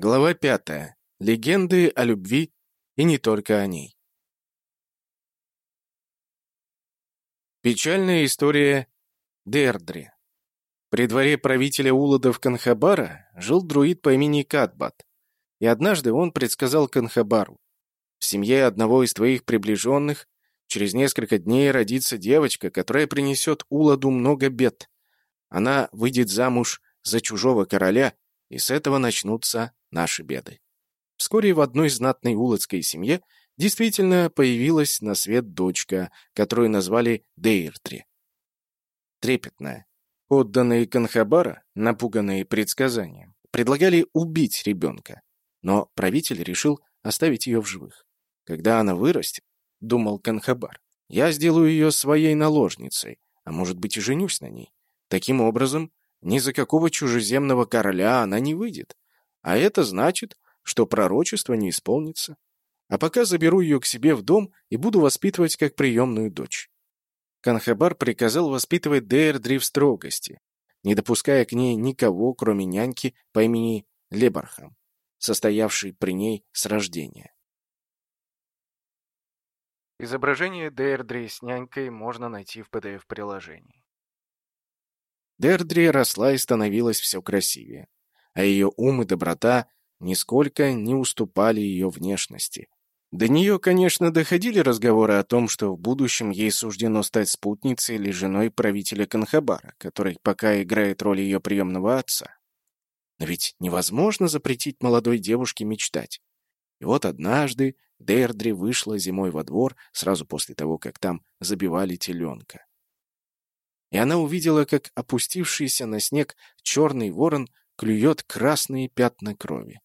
Глава пятая. Легенды о любви и не только о ней. Печальная история Дердри. При дворе правителя Уладов Канхабара жил друид по имени Катбат, и однажды он предсказал Канхабару. В семье одного из твоих приближенных через несколько дней родится девочка, которая принесет Уладу много бед. Она выйдет замуж за чужого короля, и с этого начнутся наши беды. Вскоре в одной знатной улацкой семье действительно появилась на свет дочка, которую назвали Дейртри. Трепетная. Отданные Канхабара, напуганные предсказанием, предлагали убить ребенка. Но правитель решил оставить ее в живых. Когда она вырастет, думал Канхабар, я сделаю ее своей наложницей, а может быть и женюсь на ней. Таким образом, ни за какого чужеземного короля она не выйдет. А это значит, что пророчество не исполнится. А пока заберу ее к себе в дом и буду воспитывать как приемную дочь. Канхабар приказал воспитывать Дейрдри в строгости, не допуская к ней никого, кроме няньки по имени Лебархам, состоявшей при ней с рождения. Изображение Дейрдри с нянькой можно найти в PDF-приложении. Дердри росла и становилась все красивее, а ее ум и доброта нисколько не уступали ее внешности. До нее, конечно, доходили разговоры о том, что в будущем ей суждено стать спутницей или женой правителя Канхабара, который пока играет роль ее приемного отца. Но ведь невозможно запретить молодой девушке мечтать. И вот однажды Дердри вышла зимой во двор, сразу после того, как там забивали теленка и она увидела, как опустившийся на снег черный ворон клюет красные пятна крови.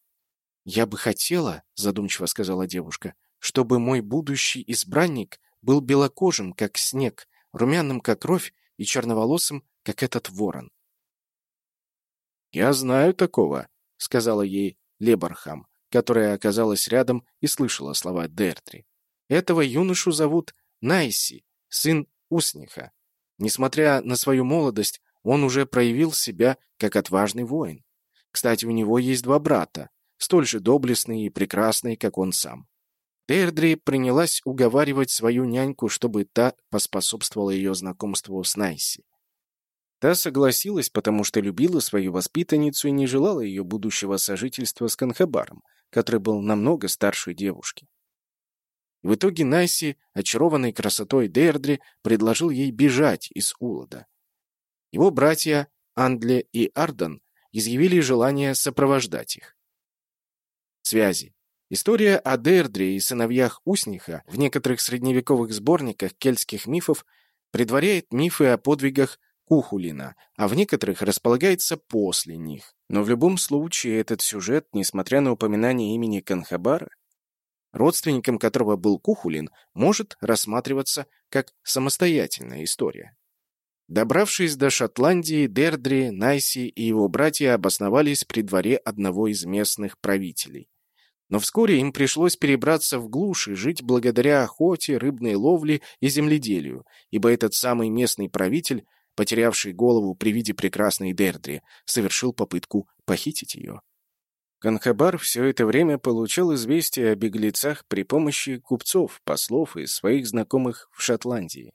«Я бы хотела, — задумчиво сказала девушка, — чтобы мой будущий избранник был белокожим, как снег, румяным, как кровь, и черноволосым, как этот ворон». «Я знаю такого», — сказала ей Лебархам, которая оказалась рядом и слышала слова Дертри. «Этого юношу зовут Найси, сын Усниха. Несмотря на свою молодость, он уже проявил себя как отважный воин. Кстати, у него есть два брата, столь же доблестные и прекрасные, как он сам. Дердри принялась уговаривать свою няньку, чтобы та поспособствовала ее знакомству с Найси. Та согласилась, потому что любила свою воспитанницу и не желала ее будущего сожительства с Канхабаром, который был намного старше девушки. В итоге Найси, очарованный красотой Дердри, предложил ей бежать из Улада. Его братья Андле и Ардан изъявили желание сопровождать их. Связи. История о Дердре и сыновьях Усниха в некоторых средневековых сборниках кельтских мифов предваряет мифы о подвигах Кухулина, а в некоторых располагается после них. Но в любом случае этот сюжет, несмотря на упоминание имени Канхабара, родственником которого был Кухулин, может рассматриваться как самостоятельная история. Добравшись до Шотландии, Дердри, Найси и его братья обосновались при дворе одного из местных правителей. Но вскоре им пришлось перебраться в глушь и жить благодаря охоте, рыбной ловле и земледелию, ибо этот самый местный правитель, потерявший голову при виде прекрасной Дердри, совершил попытку похитить ее. Канхабар все это время получал известия о беглецах при помощи купцов, послов и своих знакомых в Шотландии.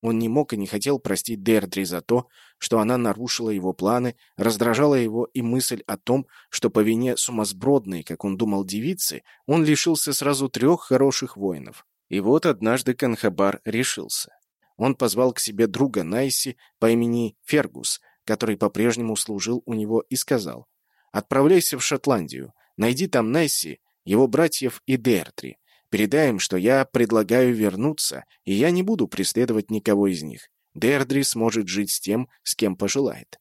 Он не мог и не хотел простить Дердри за то, что она нарушила его планы, раздражала его и мысль о том, что по вине сумасбродной, как он думал, девицы, он лишился сразу трех хороших воинов. И вот однажды Канхабар решился. Он позвал к себе друга Найси по имени Фергус, который по-прежнему служил у него, и сказал, Отправляйся в Шотландию. Найди там Несси, его братьев и Дертри. Передай им, что я предлагаю вернуться, и я не буду преследовать никого из них. Дердри сможет жить с тем, с кем пожелает.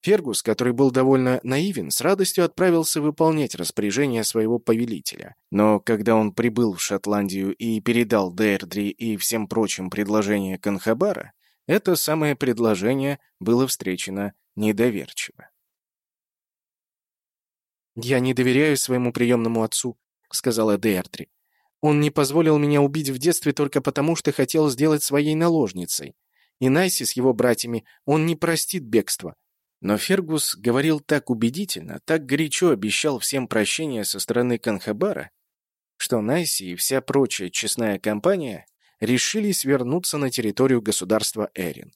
Фергус, который был довольно наивен, с радостью отправился выполнять распоряжение своего повелителя. Но когда он прибыл в Шотландию и передал Дердри и всем прочим предложение Канхабара, это самое предложение было встречено недоверчиво. «Я не доверяю своему приемному отцу», — сказала Деартри. «Он не позволил меня убить в детстве только потому, что хотел сделать своей наложницей. И Найси с его братьями он не простит бегства. Но Фергус говорил так убедительно, так горячо обещал всем прощения со стороны Канхабара, что Найси и вся прочая честная компания решились вернуться на территорию государства Эрин.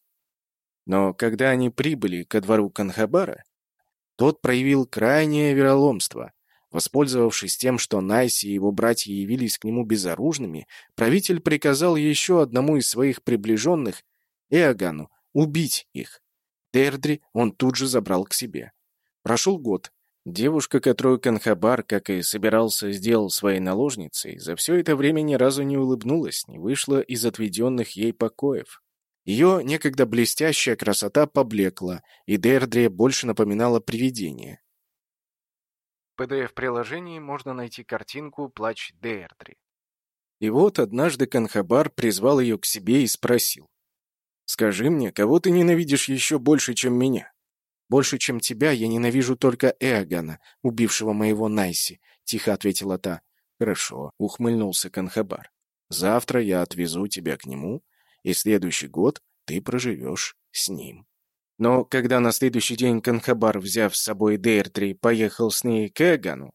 Но когда они прибыли ко двору Канхабара, тот проявил крайнее вероломство. Воспользовавшись тем, что Найси и его братья явились к нему безоружными, правитель приказал еще одному из своих приближенных, Эогану, убить их. Тердри он тут же забрал к себе. Прошел год. Девушка, которую Канхабар, как и собирался, сделал своей наложницей, за все это время ни разу не улыбнулась, не вышла из отведенных ей покоев. Ее некогда блестящая красота поблекла, и Дердри больше напоминала привидение. В PDF-приложении можно найти картинку «Плач Дердри». И вот однажды Канхабар призвал ее к себе и спросил. «Скажи мне, кого ты ненавидишь еще больше, чем меня?» «Больше, чем тебя, я ненавижу только Эогана, убившего моего Найси», — тихо ответила та. «Хорошо», — ухмыльнулся Канхабар. «Завтра я отвезу тебя к нему, и следующий год ты проживешь с ним». Но когда на следующий день Канхабар, взяв с собой Дейртри, поехал с ней к Эгану,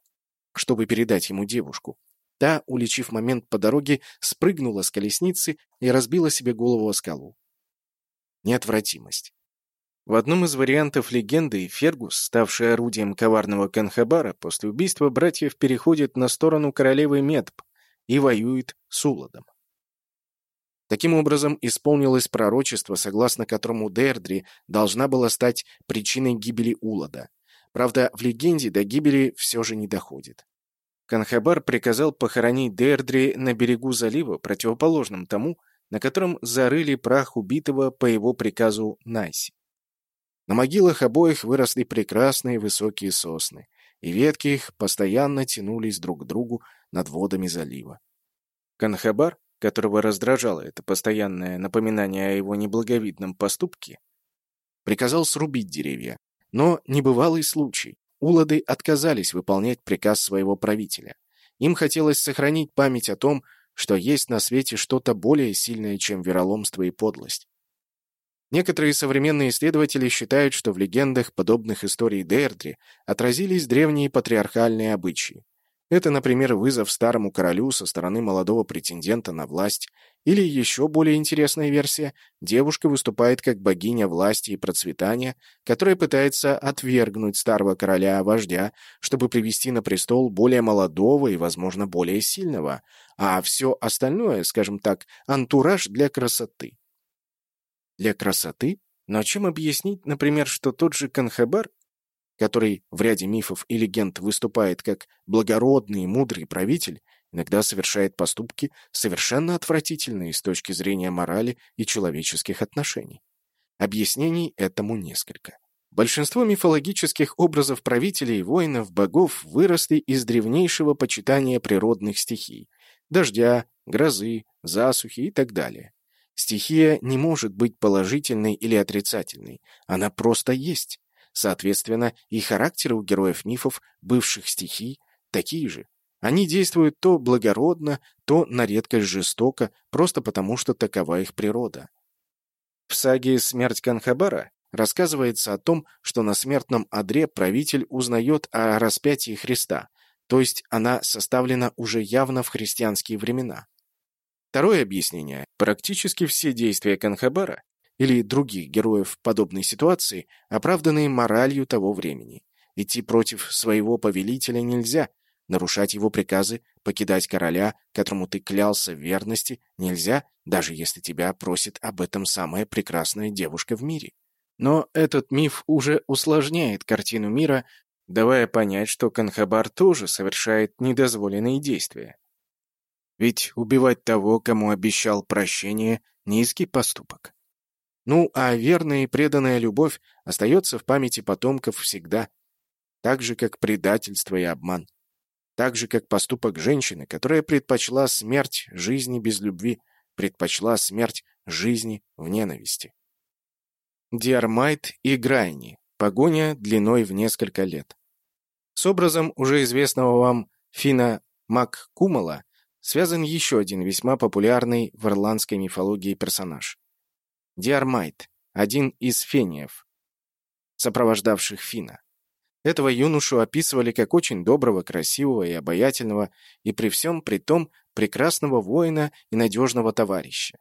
чтобы передать ему девушку, та, уличив момент по дороге, спрыгнула с колесницы и разбила себе голову о скалу. Неотвратимость. В одном из вариантов легенды Фергус, ставший орудием коварного Канхабара, после убийства братьев переходит на сторону королевы Медб и воюет с Уладом. Таким образом, исполнилось пророчество, согласно которому Дердри должна была стать причиной гибели Улада. Правда, в легенде до гибели все же не доходит. Канхабар приказал похоронить Дердри на берегу залива, противоположном тому, на котором зарыли прах убитого по его приказу Найси. На могилах обоих выросли прекрасные высокие сосны, и ветки их постоянно тянулись друг к другу над водами залива. Канхабар, которого раздражало это постоянное напоминание о его неблаговидном поступке, приказал срубить деревья. Но небывалый случай. Улады отказались выполнять приказ своего правителя. Им хотелось сохранить память о том, что есть на свете что-то более сильное, чем вероломство и подлость. Некоторые современные исследователи считают, что в легендах подобных историй Дейрдри отразились древние патриархальные обычаи. Это, например, вызов старому королю со стороны молодого претендента на власть, или еще более интересная версия – девушка выступает как богиня власти и процветания, которая пытается отвергнуть старого короля-вождя, чтобы привести на престол более молодого и, возможно, более сильного, а все остальное, скажем так, антураж для красоты. Для красоты? Но чем объяснить, например, что тот же Канхабар, который в ряде мифов и легенд выступает как благородный и мудрый правитель, иногда совершает поступки совершенно отвратительные с точки зрения морали и человеческих отношений? Объяснений этому несколько. Большинство мифологических образов правителей воинов, богов выросли из древнейшего почитания природных стихий – дождя, грозы, засухи и так далее. Стихия не может быть положительной или отрицательной, она просто есть. Соответственно, и характеры у героев мифов бывших стихий такие же. Они действуют то благородно, то на редкость жестоко, просто потому что такова их природа. В саге «Смерть Канхабара» рассказывается о том, что на смертном одре правитель узнает о распятии Христа, то есть она составлена уже явно в христианские времена. Второе объяснение. Практически все действия Канхабара или других героев подобной ситуации оправданы моралью того времени. Идти против своего повелителя нельзя, нарушать его приказы, покидать короля, которому ты клялся в верности, нельзя, даже если тебя просит об этом самая прекрасная девушка в мире. Но этот миф уже усложняет картину мира, давая понять, что Канхабар тоже совершает недозволенные действия. Ведь убивать того, кому обещал прощение, низкий поступок. Ну, а верная и преданная любовь остается в памяти потомков всегда, так же, как предательство и обман. Так же, как поступок женщины, которая предпочла смерть жизни без любви, предпочла смерть жизни в ненависти. Диармайт и Грайни. Погоня длиной в несколько лет. С образом уже известного вам Фина Маккумала связан еще один весьма популярный в ирландской мифологии персонаж. Диармайт, один из фениев. сопровождавших Фина. Этого юношу описывали как очень доброго, красивого и обаятельного, и при всем при том прекрасного воина и надежного товарища.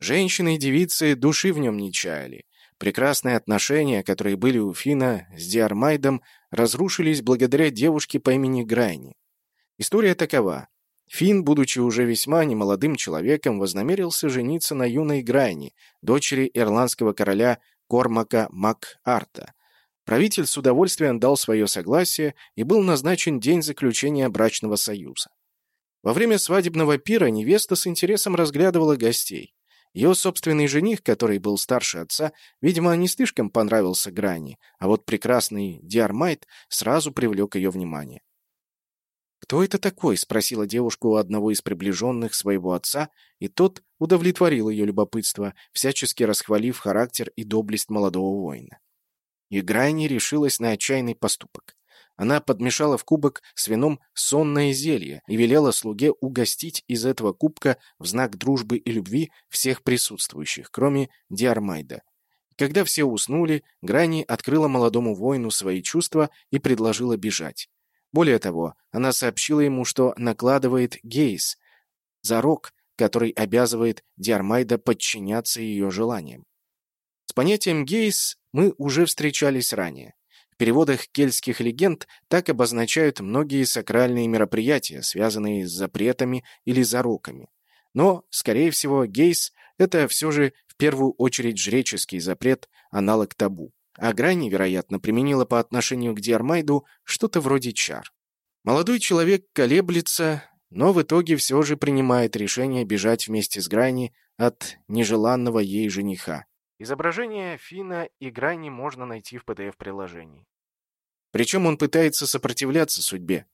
Женщины и девицы души в нем не чаяли. Прекрасные отношения, которые были у Фина с Диармайдом, разрушились благодаря девушке по имени Грайни. История такова. Фин, будучи уже весьма немолодым человеком, вознамерился жениться на юной Грайни, дочери ирландского короля Кормака Мак-Арта. Правитель с удовольствием дал свое согласие и был назначен день заключения брачного союза. Во время свадебного пира невеста с интересом разглядывала гостей. Ее собственный жених, который был старше отца, видимо, не слишком понравился Грани, а вот прекрасный Диармайт сразу привлек ее внимание. «Кто это такой?» — спросила девушка у одного из приближенных своего отца, и тот удовлетворил ее любопытство, всячески расхвалив характер и доблесть молодого воина. И Грайни решилась на отчаянный поступок. Она подмешала в кубок с вином сонное зелье и велела слуге угостить из этого кубка в знак дружбы и любви всех присутствующих, кроме Диармайда. Когда все уснули, Грани открыла молодому воину свои чувства и предложила бежать. Более того, она сообщила ему, что накладывает гейс, зарок, который обязывает Диармайда подчиняться ее желаниям. С понятием гейс мы уже встречались ранее. В переводах кельтских легенд так обозначают многие сакральные мероприятия, связанные с запретами или зароками. Но, скорее всего, гейс — это все же в первую очередь жреческий запрет, аналог табу. А Грани, вероятно, применила по отношению к Диармайду что-то вроде чар. Молодой человек колеблется, но в итоге все же принимает решение бежать вместе с Грани от нежеланного ей жениха. Изображение Фина и Грани можно найти в PDF-приложении. Причем он пытается сопротивляться судьбе.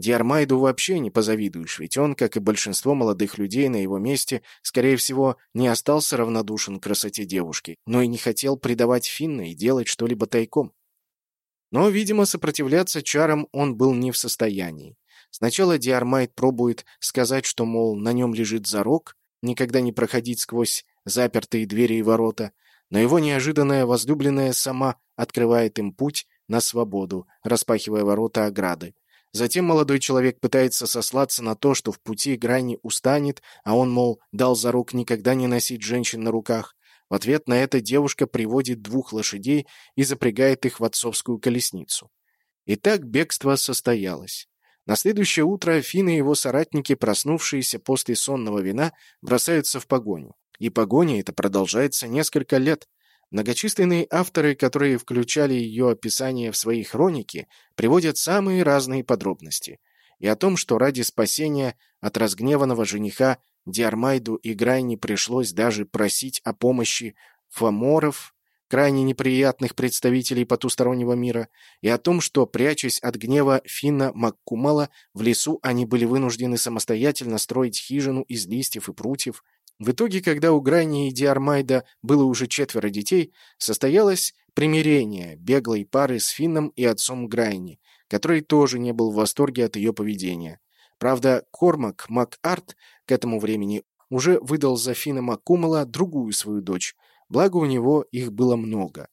Диармайду вообще не позавидуешь, ведь он, как и большинство молодых людей на его месте, скорее всего, не остался равнодушен к красоте девушки, но и не хотел предавать Финна и делать что-либо тайком. Но, видимо, сопротивляться чарам он был не в состоянии. Сначала Диармайд пробует сказать, что, мол, на нем лежит зарок, никогда не проходить сквозь запертые двери и ворота, но его неожиданная возлюбленная сама открывает им путь на свободу, распахивая ворота ограды. Затем молодой человек пытается сослаться на то, что в пути грани устанет, а он, мол, дал за рук никогда не носить женщин на руках. В ответ на это девушка приводит двух лошадей и запрягает их в отцовскую колесницу. И так бегство состоялось. На следующее утро Фин и его соратники, проснувшиеся после сонного вина, бросаются в погоню. И погоня эта продолжается несколько лет. Многочисленные авторы, которые включали ее описание в свои хроники, приводят самые разные подробности. И о том, что ради спасения от разгневанного жениха Диармайду и Грайни пришлось даже просить о помощи фаморов, крайне неприятных представителей потустороннего мира, и о том, что, прячась от гнева Финна Маккумала, в лесу они были вынуждены самостоятельно строить хижину из листьев и прутьев, в итоге, когда у Грани и Диармайда было уже четверо детей, состоялось примирение беглой пары с Финном и отцом Грайни, который тоже не был в восторге от ее поведения. Правда, Кормак МакАрт к этому времени уже выдал за Финна Маккумала другую свою дочь, благо у него их было много.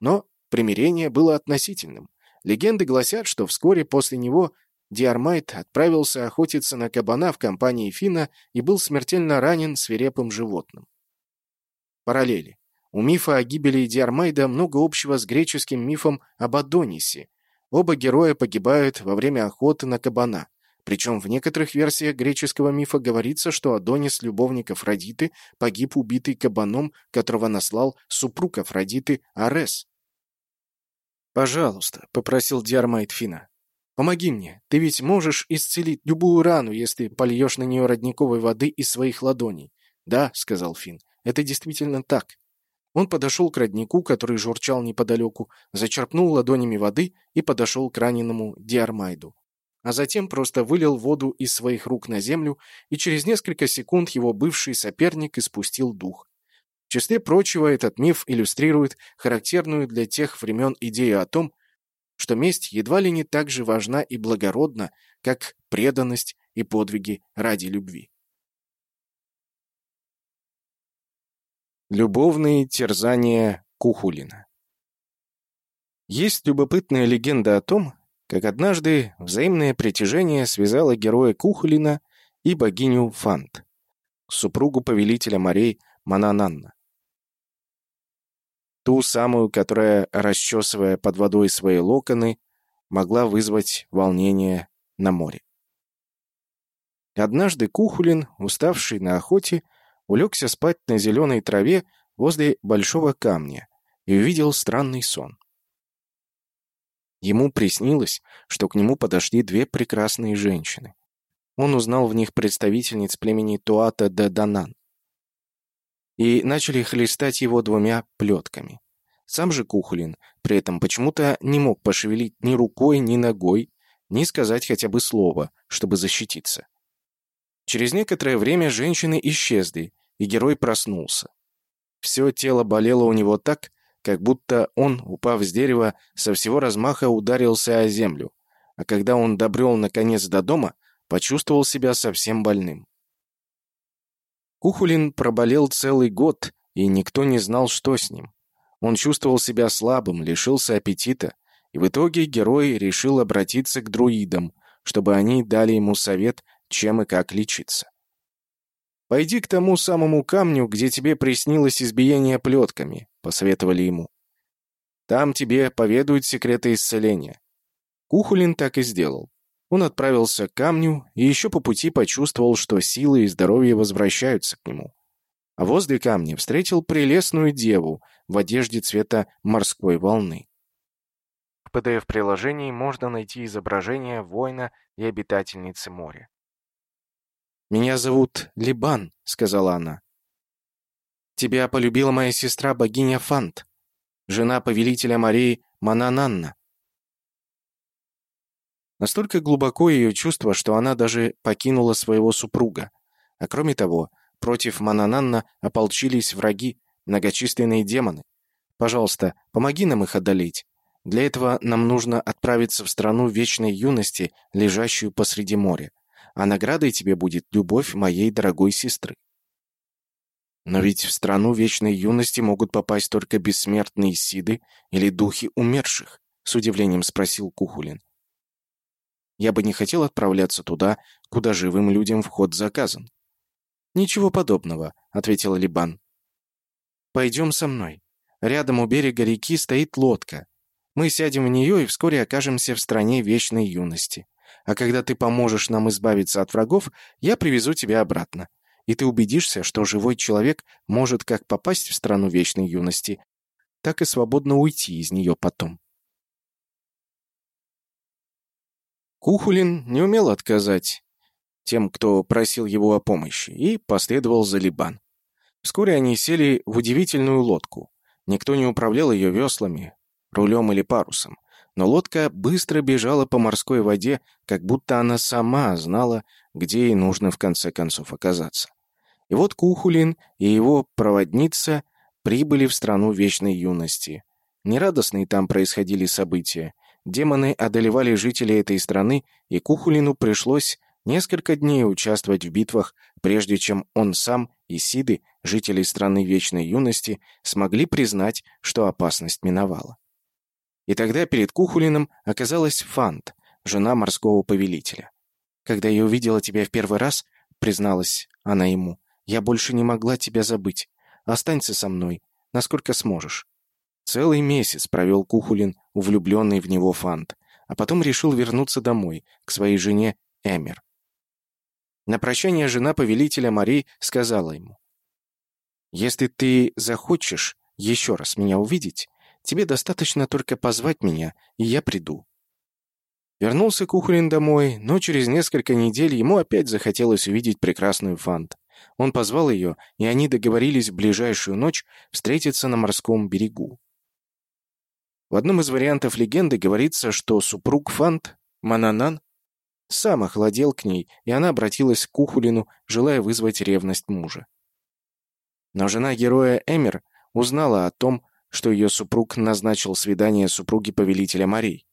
Но примирение было относительным. Легенды гласят, что вскоре после него Диармайт отправился охотиться на кабана в компании Фина и был смертельно ранен свирепым животным. Параллели. У мифа о гибели Диармайда много общего с греческим мифом об Адонисе. Оба героя погибают во время охоты на кабана. Причем в некоторых версиях греческого мифа говорится, что Адонис, любовник Афродиты, погиб убитый кабаном, которого наслал супруг Афродиты Арес. «Пожалуйста», — попросил Диармайт Фина. Помоги мне. Ты ведь можешь исцелить любую рану, если польешь на нее родниковой воды из своих ладоней. Да, сказал Фин. Это действительно так. Он подошел к роднику, который журчал неподалеку, зачерпнул ладонями воды и подошел к раненому Диармайду. А затем просто вылил воду из своих рук на землю, и через несколько секунд его бывший соперник испустил дух. В числе прочего, этот миф иллюстрирует характерную для тех времен идею о том, что месть едва ли не так же важна и благородна, как преданность и подвиги ради любви. Любовные терзания Кухулина Есть любопытная легенда о том, как однажды взаимное притяжение связало героя Кухолина и богиню Фант, супругу повелителя морей Манананна. Ту самую, которая, расчесывая под водой свои локоны, могла вызвать волнение на море. Однажды Кухулин, уставший на охоте, улегся спать на зеленой траве возле большого камня и увидел странный сон. Ему приснилось, что к нему подошли две прекрасные женщины. Он узнал в них представительниц племени Туата де Данан. И начали хлестать его двумя плетками. Сам же Кухулин при этом почему-то не мог пошевелить ни рукой, ни ногой, ни сказать хотя бы слово, чтобы защититься. Через некоторое время женщины исчезли, и герой проснулся. Все тело болело у него так, как будто он, упав с дерева, со всего размаха ударился о землю, а когда он добрел наконец до дома, почувствовал себя совсем больным. Кухулин проболел целый год, и никто не знал, что с ним. Он чувствовал себя слабым, лишился аппетита, и в итоге герой решил обратиться к друидам, чтобы они дали ему совет, чем и как лечиться. «Пойди к тому самому камню, где тебе приснилось избиение плетками», — посоветовали ему. «Там тебе поведают секреты исцеления». Кухулин так и сделал. Он отправился к камню и еще по пути почувствовал, что силы и здоровье возвращаются к нему. А возле камня встретил прелестную деву в одежде цвета морской волны. В PDF-приложении можно найти изображение воина и обитательницы моря. «Меня зовут Либан», — сказала она. «Тебя полюбила моя сестра богиня Фант, жена повелителя морей Манананна». Настолько глубоко ее чувство, что она даже покинула своего супруга. А кроме того, против Манананна ополчились враги, многочисленные демоны. Пожалуйста, помоги нам их одолеть. Для этого нам нужно отправиться в страну вечной юности, лежащую посреди моря а наградой тебе будет любовь моей дорогой сестры. Но ведь в страну вечной юности могут попасть только бессмертные сиды или духи умерших, с удивлением спросил Кухулин. Я бы не хотел отправляться туда, куда живым людям вход заказан. Ничего подобного, ответил Либан. Пойдем со мной. Рядом у берега реки стоит лодка. Мы сядем в нее и вскоре окажемся в стране вечной юности. А когда ты поможешь нам избавиться от врагов, я привезу тебя обратно. И ты убедишься, что живой человек может как попасть в страну вечной юности, так и свободно уйти из нее потом. Кухулин не умел отказать тем, кто просил его о помощи, и последовал за Либан. Вскоре они сели в удивительную лодку. Никто не управлял ее веслами, рулем или парусом но лодка быстро бежала по морской воде, как будто она сама знала, где ей нужно в конце концов оказаться. И вот Кухулин и его проводница прибыли в страну вечной юности. Нерадостные там происходили события. Демоны одолевали жителей этой страны, и Кухулину пришлось несколько дней участвовать в битвах, прежде чем он сам и Сиды, жители страны вечной юности, смогли признать, что опасность миновала. И тогда перед Кухулиным оказалась Фант, жена морского повелителя. «Когда я увидела тебя в первый раз», — призналась она ему, — «я больше не могла тебя забыть. Останься со мной, насколько сможешь». Целый месяц провел Кухулин, увлюбленный в него Фант, а потом решил вернуться домой, к своей жене Эмер. На прощание жена повелителя морей сказала ему, «Если ты захочешь еще раз меня увидеть, Тебе достаточно только позвать меня, и я приду». Вернулся Кухрин домой, но через несколько недель ему опять захотелось увидеть прекрасную Фант. Он позвал ее, и они договорились в ближайшую ночь встретиться на морском берегу. В одном из вариантов легенды говорится, что супруг Фант, Мананан, сам охладел к ней, и она обратилась к Кухулину, желая вызвать ревность мужа. Но жена героя Эмер узнала о том, что ее супруг назначил свидание супруги повелителя морей.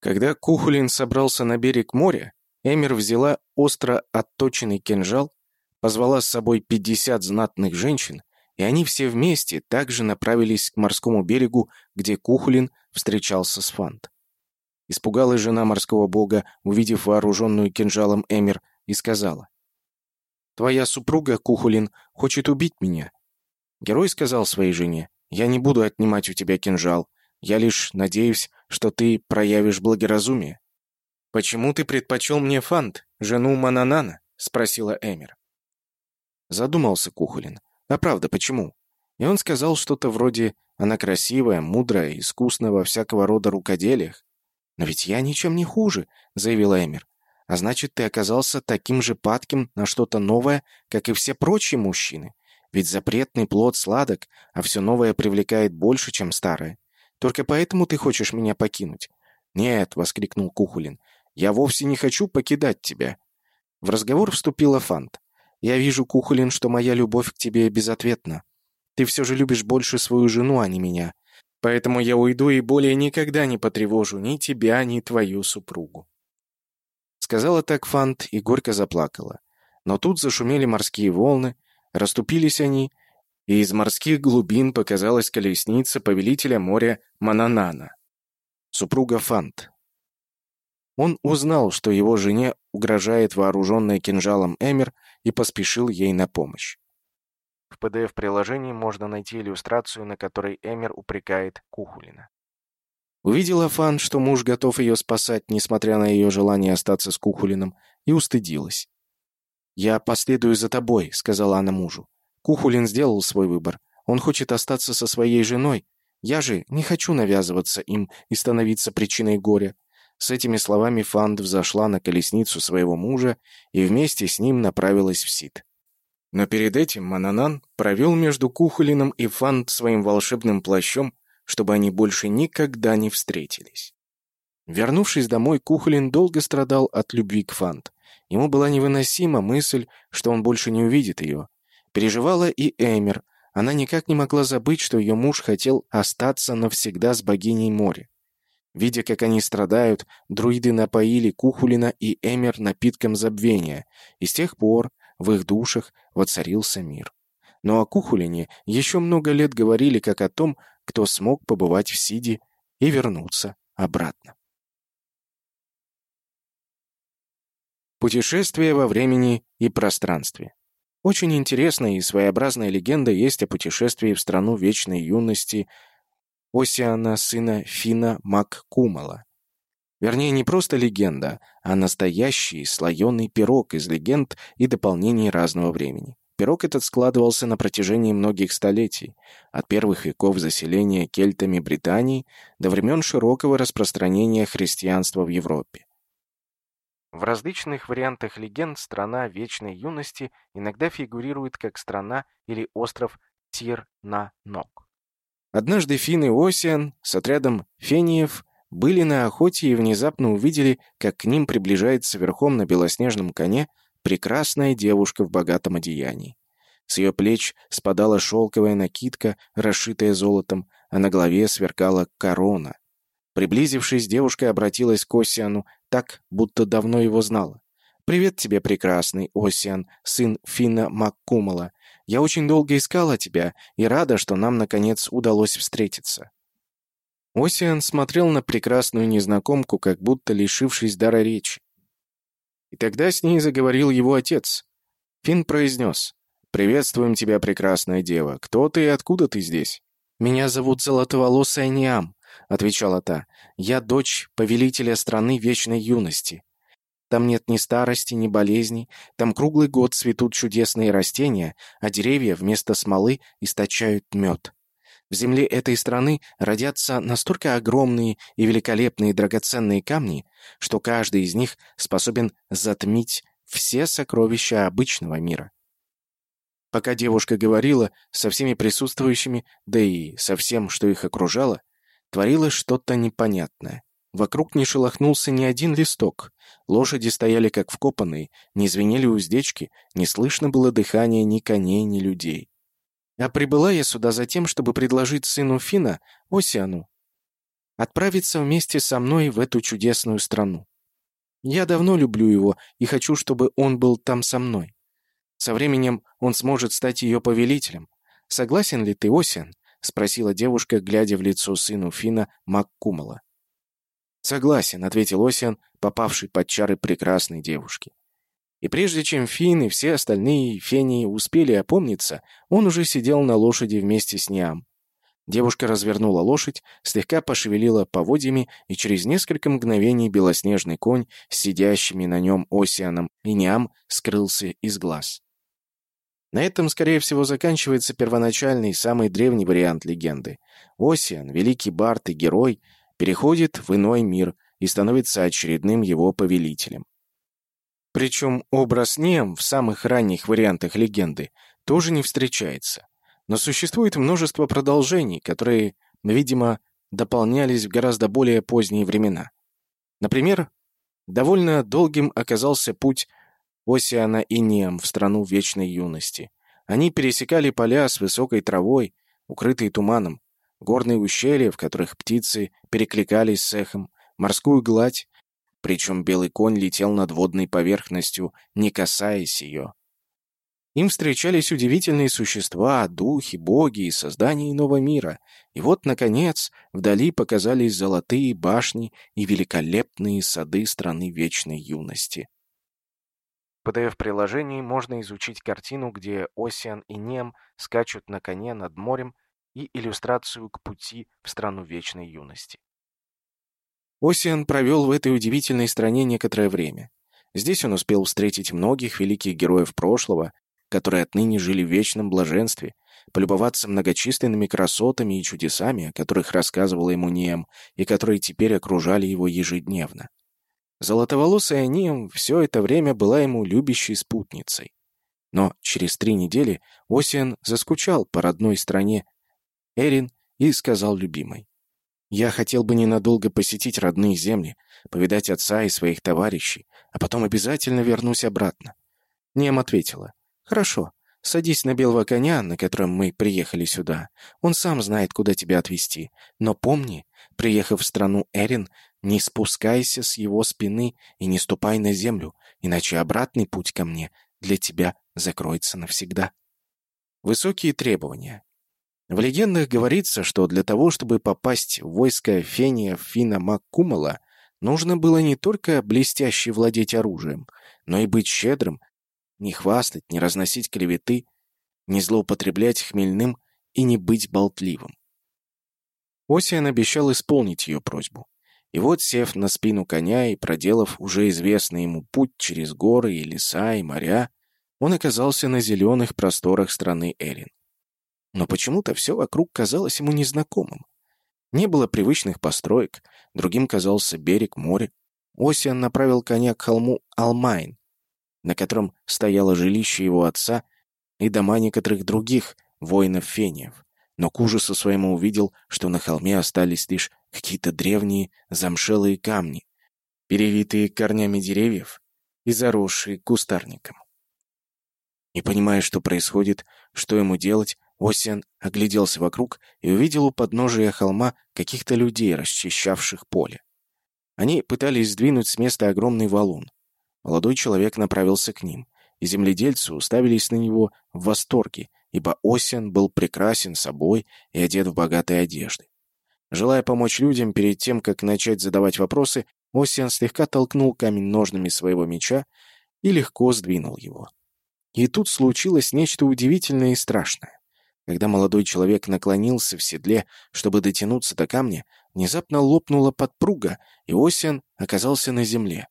Когда Кухулин собрался на берег моря, Эмир взяла остро отточенный кинжал, позвала с собой 50 знатных женщин и они все вместе также направились к морскому берегу, где Кухулин встречался с Фант. Испугалась жена морского бога, увидев вооруженную кинжалом Эмир, и сказала, «Твоя супруга, Кухулин, хочет убить меня». Герой сказал своей жене, «Я не буду отнимать у тебя кинжал. Я лишь надеюсь, что ты проявишь благоразумие». «Почему ты предпочел мне Фант, жену Мананана?» — спросила Эмир. Задумался Кухулин. «А правда, почему?» И он сказал что-то вроде «Она красивая, мудрая, искусна во всякого рода рукоделиях». «Но ведь я ничем не хуже», — заявила Эмир. «А значит, ты оказался таким же падким на что-то новое, как и все прочие мужчины. Ведь запретный плод сладок, а все новое привлекает больше, чем старое. Только поэтому ты хочешь меня покинуть?» «Нет», — воскликнул Кухулин, — «я вовсе не хочу покидать тебя». В разговор вступила Фант. «Я вижу, Кухулин, что моя любовь к тебе безответна. Ты все же любишь больше свою жену, а не меня. Поэтому я уйду и более никогда не потревожу ни тебя, ни твою супругу». Сказала так Фант и горько заплакала. Но тут зашумели морские волны, расступились они, и из морских глубин показалась колесница повелителя моря Мананана, супруга Фант. Он узнал, что его жене угрожает вооруженная кинжалом Эмер, и поспешил ей на помощь. В PDF-приложении можно найти иллюстрацию, на которой Эмер упрекает Кухулина. Увидела Фан, что муж готов ее спасать, несмотря на ее желание остаться с Кухулином, и устыдилась. «Я последую за тобой», — сказала она мужу. Кухулин сделал свой выбор. Он хочет остаться со своей женой. Я же не хочу навязываться им и становиться причиной горя. С этими словами Фанд взошла на колесницу своего мужа и вместе с ним направилась в Сид. Но перед этим Мананан провел между Кухолином и Фанд своим волшебным плащом, чтобы они больше никогда не встретились. Вернувшись домой, Кухолин долго страдал от любви к Фанд. Ему была невыносима мысль, что он больше не увидит ее. Переживала и Эмер. Она никак не могла забыть, что ее муж хотел остаться навсегда с богиней моря. Видя, как они страдают, друиды напоили Кухулина и Эмер напитком забвения, и с тех пор в их душах воцарился мир. Но о Кухулине еще много лет говорили как о том, кто смог побывать в Сиде и вернуться обратно. Путешествие во времени и пространстве. Очень интересная и своеобразная легенда есть о путешествии в страну вечной юности Осиана, сына Фина Маккумала. Вернее, не просто легенда, а настоящий слоеный пирог из легенд и дополнений разного времени. Пирог этот складывался на протяжении многих столетий, от первых веков заселения кельтами Британии до времен широкого распространения христианства в Европе. В различных вариантах легенд страна вечной юности иногда фигурирует как страна или остров Тир-на-Ног. Однажды Фин и Осиан с отрядом фениев были на охоте и внезапно увидели, как к ним приближается верхом на белоснежном коне прекрасная девушка в богатом одеянии. С ее плеч спадала шелковая накидка, расшитая золотом, а на голове сверкала корона. Приблизившись, девушка обратилась к Осиану так, будто давно его знала. «Привет тебе, прекрасный Осиан, сын Фина Маккумала. Я очень долго искала тебя и рада, что нам, наконец, удалось встретиться». Осиан смотрел на прекрасную незнакомку, как будто лишившись дара речи. И тогда с ней заговорил его отец. Финн произнес. «Приветствуем тебя, прекрасная дева. Кто ты и откуда ты здесь?» «Меня зовут Золотоволосая Ниам», — отвечала та. «Я дочь повелителя страны вечной юности. Там нет ни старости, ни болезней, там круглый год цветут чудесные растения, а деревья вместо смолы источают мед. В земле этой страны родятся настолько огромные и великолепные драгоценные камни, что каждый из них способен затмить все сокровища обычного мира. Пока девушка говорила со всеми присутствующими, да и со всем, что их окружало, творилось что-то непонятное. Вокруг не шелохнулся ни один листок. Лошади стояли как вкопанные, не звенели уздечки, не слышно было дыхания ни коней, ни людей. А прибыла я сюда за тем, чтобы предложить сыну Фина, Осиану, отправиться вместе со мной в эту чудесную страну. Я давно люблю его и хочу, чтобы он был там со мной. Со временем он сможет стать ее повелителем. «Согласен ли ты, Осиан?» — спросила девушка, глядя в лицо сыну Фина Маккумала. «Согласен», — ответил Осиан, попавший под чары прекрасной девушки. И прежде чем Фин и все остальные фении успели опомниться, он уже сидел на лошади вместе с Ниам. Девушка развернула лошадь, слегка пошевелила поводьями, и через несколько мгновений белоснежный конь с сидящими на нем Осианом и Ниам скрылся из глаз. На этом, скорее всего, заканчивается первоначальный, самый древний вариант легенды. Осиан, великий бард и герой, переходит в иной мир и становится очередным его повелителем. Причем образ Нем в самых ранних вариантах легенды тоже не встречается. Но существует множество продолжений, которые, видимо, дополнялись в гораздо более поздние времена. Например, довольно долгим оказался путь Осиана и Нем в страну вечной юности. Они пересекали поля с высокой травой, укрытые туманом, горные ущелья, в которых птицы перекликались с эхом, морскую гладь, причем белый конь летел над водной поверхностью, не касаясь ее. Им встречались удивительные существа, духи, боги и создания иного мира. И вот, наконец, вдали показались золотые башни и великолепные сады страны вечной юности. В PDF-приложении можно изучить картину, где Осиан и Нем скачут на коне над морем и иллюстрацию к пути в страну вечной юности. Осиан провел в этой удивительной стране некоторое время. Здесь он успел встретить многих великих героев прошлого, которые отныне жили в вечном блаженстве, полюбоваться многочисленными красотами и чудесами, о которых рассказывал ему Нием, и которые теперь окружали его ежедневно. Золотоволосая Нием все это время была ему любящей спутницей. Но через три недели Осиан заскучал по родной стране Эрин и сказал любимой. «Я хотел бы ненадолго посетить родные земли, повидать отца и своих товарищей, а потом обязательно вернусь обратно». Нем ответила. «Хорошо. Садись на белого коня, на котором мы приехали сюда. Он сам знает, куда тебя отвезти. Но помни, приехав в страну Эрин, не спускайся с его спины и не ступай на землю, иначе обратный путь ко мне для тебя закроется навсегда». Высокие требования. В легендах говорится, что для того, чтобы попасть в войско Фения Фина Маккумала, нужно было не только блестяще владеть оружием, но и быть щедрым, не хвастать, не разносить клеветы, не злоупотреблять хмельным и не быть болтливым. Осиан обещал исполнить ее просьбу. И вот, сев на спину коня и проделав уже известный ему путь через горы и леса и моря, он оказался на зеленых просторах страны Эрин. Но почему-то все вокруг казалось ему незнакомым. Не было привычных построек, другим казался берег моря. Осиан направил коня к холму Алмайн, на котором стояло жилище его отца и дома некоторых других воинов-фениев, но к ужасу своему увидел, что на холме остались лишь какие-то древние замшелые камни, перевитые корнями деревьев и заросшие кустарником. Не понимая, что происходит, что ему делать, Осиан огляделся вокруг и увидел у подножия холма каких-то людей, расчищавших поле. Они пытались сдвинуть с места огромный валун. Молодой человек направился к ним, и земледельцы уставились на него в восторге, ибо Осиан был прекрасен собой и одет в богатые одежды. Желая помочь людям перед тем, как начать задавать вопросы, Осиан слегка толкнул камень ножными своего меча и легко сдвинул его. И тут случилось нечто удивительное и страшное. Когда молодой человек наклонился в седле, чтобы дотянуться до камня, внезапно лопнула подпруга, и Осиан оказался на земле.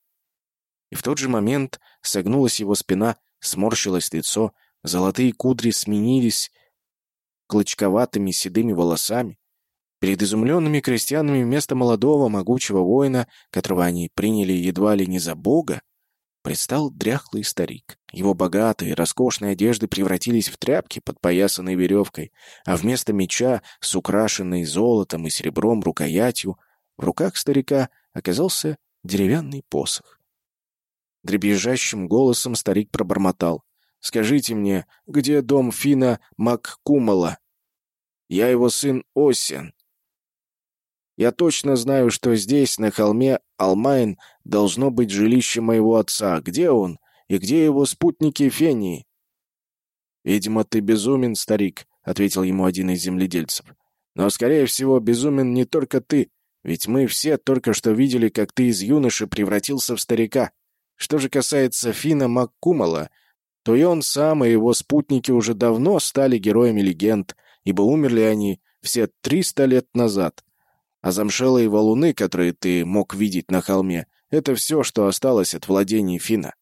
И в тот же момент согнулась его спина, сморщилось лицо, золотые кудри сменились клочковатыми седыми волосами. Перед изумленными крестьянами вместо молодого могучего воина, которого они приняли едва ли не за бога, предстал дряхлый старик. Его богатые, роскошные одежды превратились в тряпки, подпоясанные веревкой, а вместо меча с украшенной золотом и серебром рукоятью в руках старика оказался деревянный посох. Дребезжащим голосом старик пробормотал. «Скажите мне, где дом Фина Маккумала? Я его сын Осен. Я точно знаю, что здесь, на холме Алмайн, должно быть жилище моего отца. Где он? И где его спутники Фении?» «Видимо, ты безумен, старик», — ответил ему один из земледельцев. «Но, скорее всего, безумен не только ты, ведь мы все только что видели, как ты из юноши превратился в старика. Что же касается Фина Маккумала, то и он сам, и его спутники уже давно стали героями легенд, ибо умерли они все триста лет назад. А замшелые валуны, которые ты мог видеть на холме, это все, что осталось от владений Фина.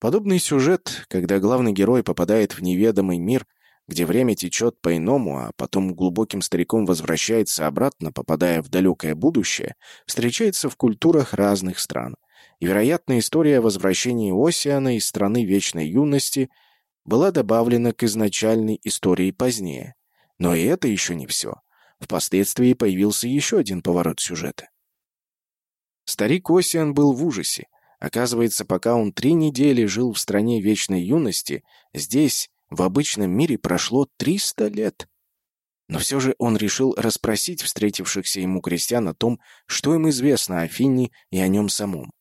Подобный сюжет, когда главный герой попадает в неведомый мир, где время течет по-иному, а потом глубоким стариком возвращается обратно, попадая в далекое будущее, встречается в культурах разных стран. И, вероятно, история возвращения Осиана из страны вечной юности была добавлена к изначальной истории позднее. Но и это еще не все. Впоследствии появился еще один поворот сюжета. Старик Осиан был в ужасе. Оказывается, пока он три недели жил в стране вечной юности, здесь, в обычном мире, прошло 300 лет. Но все же он решил расспросить встретившихся ему крестьян о том, что им известно о Финни и о нем самом.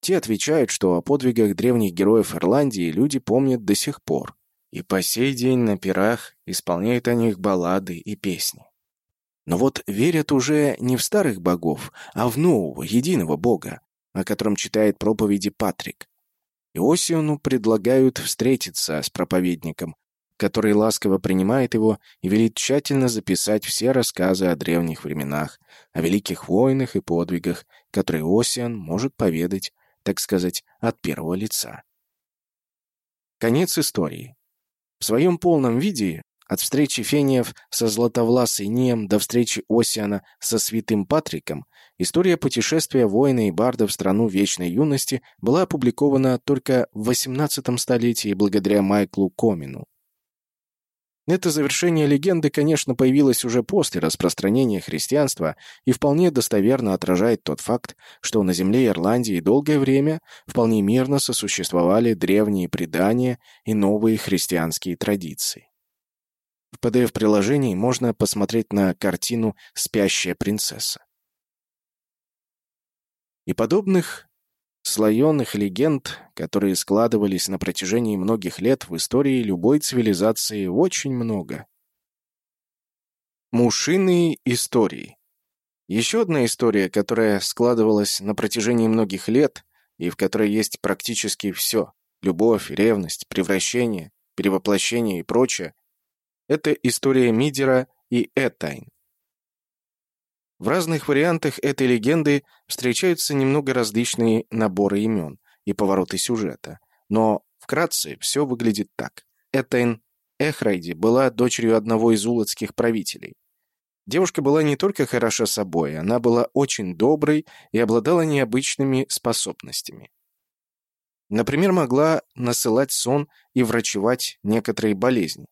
Те отвечают, что о подвигах древних героев Ирландии люди помнят до сих пор. И по сей день на пирах исполняют о них баллады и песни. Но вот верят уже не в старых богов, а в нового, единого бога, о котором читает проповеди Патрик. Иосиону предлагают встретиться с проповедником, который ласково принимает его и велит тщательно записать все рассказы о древних временах, о великих войнах и подвигах, которые Иосиан может поведать, так сказать, от первого лица. Конец истории. В своем полном виде от встречи Фениев со Златовласой Нием до встречи Осиана со Святым Патриком история путешествия воина и барда в страну вечной юности была опубликована только в XVIII столетии благодаря Майклу Комину. Это завершение легенды, конечно, появилось уже после распространения христианства и вполне достоверно отражает тот факт, что на земле Ирландии долгое время вполне мирно сосуществовали древние предания и новые христианские традиции. В PDF-приложении можно посмотреть на картину «Спящая принцесса». И подобных слоеных легенд, которые складывались на протяжении многих лет в истории любой цивилизации, очень много. Мушиные истории. Еще одна история, которая складывалась на протяжении многих лет и в которой есть практически все – любовь, ревность, превращение, перевоплощение и прочее, это история Мидера и Этайн. В разных вариантах этой легенды встречаются немного различные наборы имен и повороты сюжета, но вкратце все выглядит так. Этайн Эхрайди была дочерью одного из улотских правителей. Девушка была не только хороша собой, она была очень доброй и обладала необычными способностями. Например, могла насылать сон и врачевать некоторые болезни.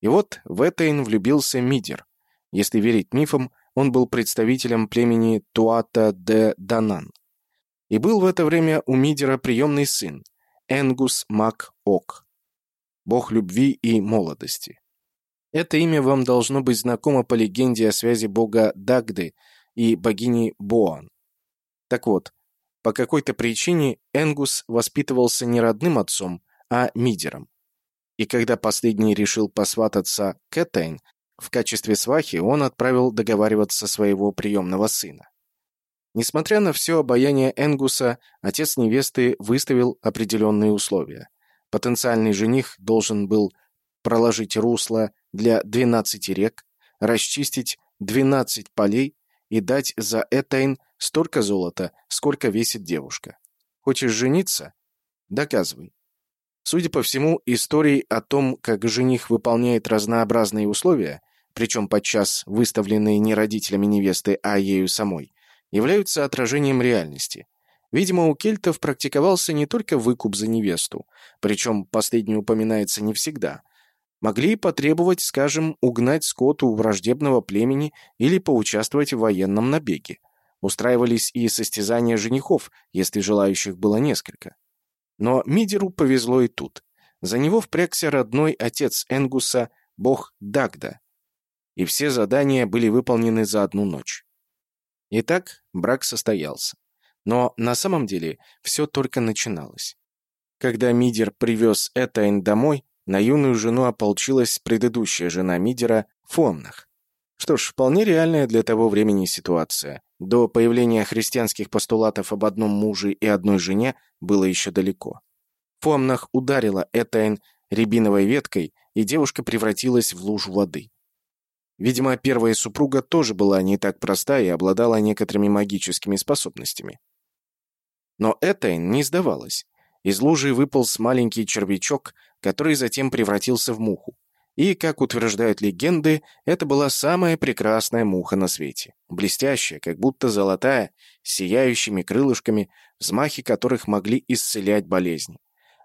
И вот в Этейн влюбился Мидер. Если верить мифам, он был представителем племени Туата де Данан. И был в это время у Мидера приемный сын, Энгус Мак Ок, бог любви и молодости. Это имя вам должно быть знакомо по легенде о связи бога Дагды и богини Боан. Так вот, по какой-то причине Энгус воспитывался не родным отцом, а Мидером и когда последний решил посвататься к Этайн, в качестве свахи он отправил договариваться своего приемного сына. Несмотря на все обаяние Энгуса, отец невесты выставил определенные условия. Потенциальный жених должен был проложить русло для 12 рек, расчистить 12 полей и дать за Этайн столько золота, сколько весит девушка. Хочешь жениться? Доказывай. Судя по всему, истории о том, как жених выполняет разнообразные условия, причем подчас выставленные не родителями невесты, а ею самой, являются отражением реальности. Видимо, у кельтов практиковался не только выкуп за невесту, причем последний упоминается не всегда. Могли потребовать, скажем, угнать скот у враждебного племени или поучаствовать в военном набеге. Устраивались и состязания женихов, если желающих было несколько. Но Мидеру повезло и тут. За него впрягся родной отец Энгуса, бог Дагда. И все задания были выполнены за одну ночь. Итак, брак состоялся. Но на самом деле все только начиналось. Когда Мидер привез Этайн домой, на юную жену ополчилась предыдущая жена Мидера Фомнах. Что ж, вполне реальная для того времени ситуация. До появления христианских постулатов об одном муже и одной жене было еще далеко. Фомнах ударила Этайн рябиновой веткой, и девушка превратилась в лужу воды. Видимо, первая супруга тоже была не так проста и обладала некоторыми магическими способностями. Но Этайн не сдавалась. Из лужи выполз маленький червячок, который затем превратился в муху. И, как утверждают легенды, это была самая прекрасная муха на свете. Блестящая, как будто золотая, с сияющими крылышками, взмахи которых могли исцелять болезни.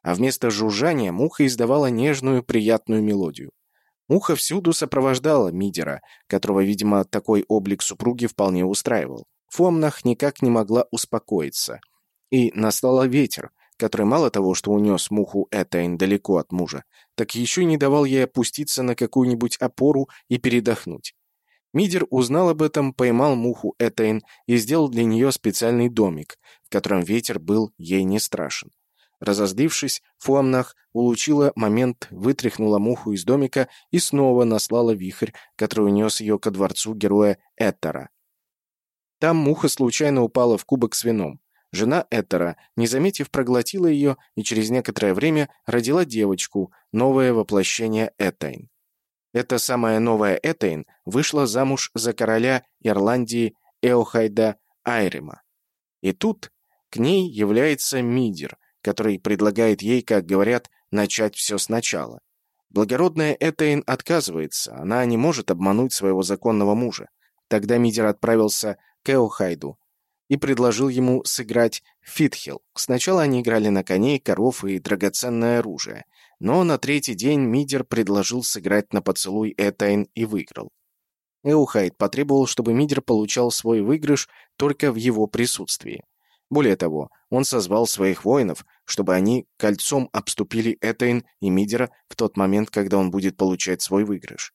А вместо жужжания муха издавала нежную, приятную мелодию. Муха всюду сопровождала Мидера, которого, видимо, такой облик супруги вполне устраивал. Фомнах никак не могла успокоиться. И настал ветер, который мало того, что унес муху Этайн далеко от мужа, так еще не давал ей опуститься на какую-нибудь опору и передохнуть. Мидер узнал об этом, поймал муху Этайн и сделал для нее специальный домик, в котором ветер был ей не страшен. Разозлившись, Фуамнах улучила момент, вытряхнула муху из домика и снова наслала вихрь, который унес ее ко дворцу героя Этера. Там муха случайно упала в кубок с вином. Жена Этера, не заметив, проглотила ее и через некоторое время родила девочку, новое воплощение Этайн. Эта самая новая Этайн вышла замуж за короля Ирландии Эохайда Айрима. И тут к ней является Мидер, который предлагает ей, как говорят, начать все сначала. Благородная Этейн отказывается, она не может обмануть своего законного мужа. Тогда Мидер отправился к Эохайду, и предложил ему сыграть фитхил. Сначала они играли на коней, коров и драгоценное оружие. Но на третий день Мидер предложил сыграть на поцелуй Этайн и выиграл. Эухайд потребовал, чтобы Мидер получал свой выигрыш только в его присутствии. Более того, он созвал своих воинов, чтобы они кольцом обступили Этайн и Мидера в тот момент, когда он будет получать свой выигрыш.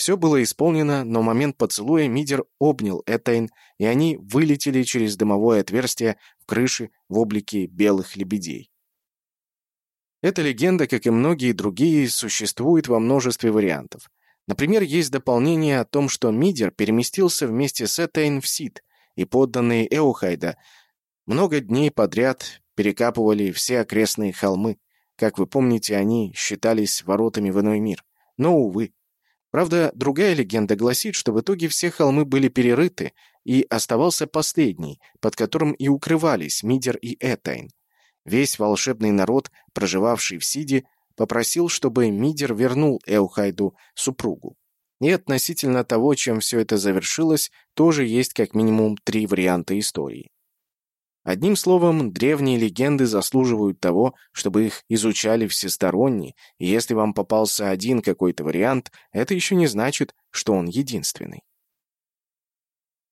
Все было исполнено, но момент поцелуя Мидер обнял Этайн, и они вылетели через дымовое отверстие в крыше в облике белых лебедей. Эта легенда, как и многие другие, существует во множестве вариантов. Например, есть дополнение о том, что Мидер переместился вместе с Этайн в Сид, и подданные Эухайда много дней подряд перекапывали все окрестные холмы. Как вы помните, они считались воротами в иной мир. Но, увы, Правда, другая легенда гласит, что в итоге все холмы были перерыты, и оставался последний, под которым и укрывались Мидер и Этайн. Весь волшебный народ, проживавший в Сиде, попросил, чтобы Мидер вернул Эухайду супругу. И относительно того, чем все это завершилось, тоже есть как минимум три варианта истории. Одним словом, древние легенды заслуживают того, чтобы их изучали всесторонне, и если вам попался один какой-то вариант, это еще не значит, что он единственный.